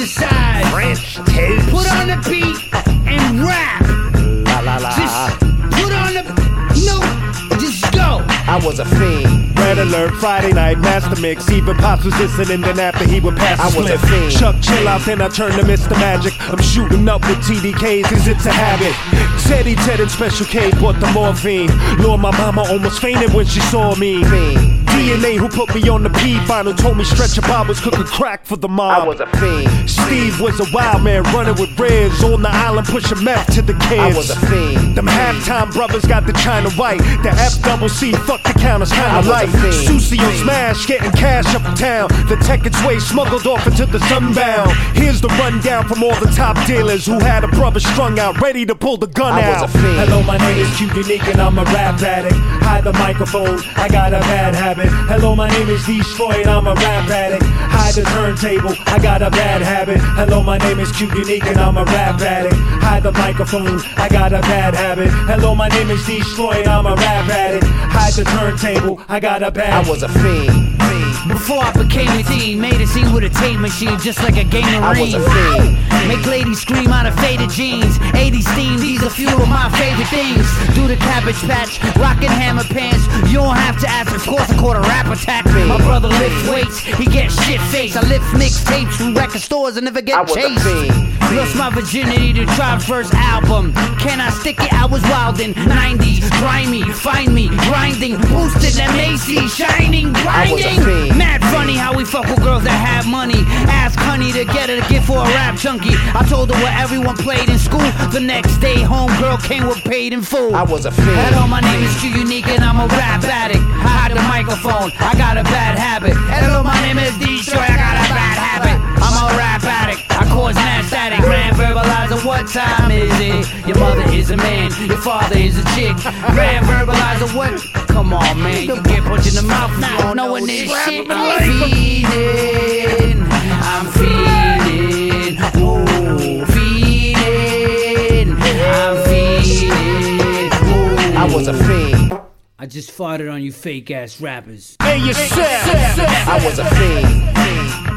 decide. French tapes. Put on the beat and rap. La la la. Just put on the no. Just go. I was a fiend. Red Alert, Friday night, master mix. Even Pops was listening, then after he would pass I the was a fiend. Chuck Chillout, then I turn to Mr. Magic. I'm shooting up with TDKs, cause it's a habit. Teddy Ted and Special K bought the morphine. Lord, my mama almost fainted when she saw me. Fiend. DNA who put me on the P final told me Stretcher Bob was cooking crack for the mob. I was a fiend. Steve was a wild man running with Reds on the island pushing meth to the kids. I was a fiend. Them halftime brothers got the China white. The F double C, fuck the counters, I kinda a fiend. Susie on Smash, getting cash uptown. The tech its way smuggled off into the sunbound. Here's the rundown from all the top dealers who had a brother strung out, ready to pull the gun I out. was a fiend. Hello, my name is Q Unique and I'm a rap addict. Hide the microphone, I got a bad habit. Hello, my name is D-Stroy and I'm a rap addict. Hide the turntable, I got a bad habit. Hello, my name is Q Unique and I'm a rap addict. Hide the microphone, I got a bad habit. Hello, my name is D-Stroy and I'm a rap addict. Hide the turntable, I got a bad I was a fiend. Before I became a teen, made a scene with a tape machine just like a game of I was ring. Make ladies scream out of faded jeans. 80s theme, these are few of my favorite things. Do the cabbage patch, rockin' hammer pants. You don't have to ask, of course I caught a rap attack. My brother lifts weights, he gets shit faced. I lift mixtapes from record stores and never get chased. Lost my virginity to Tribe's first album. Can I stick it? I was wildin'. 90s, grimy, find me, grinding, boosted and Macy, shining, I grinding. Mad funny how we fuck with girls that have money. Ask honey to get her to get for a rap junkie. I told her what everyone played in school. The next day, homegirl came with paid in full. I was a fiend. Hello, my name is Q Unique and I'm a rap addict. Hide the microphone, I got a bad habit. Hello, time it? Your mother is a man, your father is a chick. Grand verbalizer, what? Come on, man, you get punched in the mouth now. Knowing this shit, I'm feeding, I'm feeding, whoa, feeding, I'm feeding. whoa. I was a fiend. I just farted on you fake ass rappers. Hey, yourself. I was a fiend.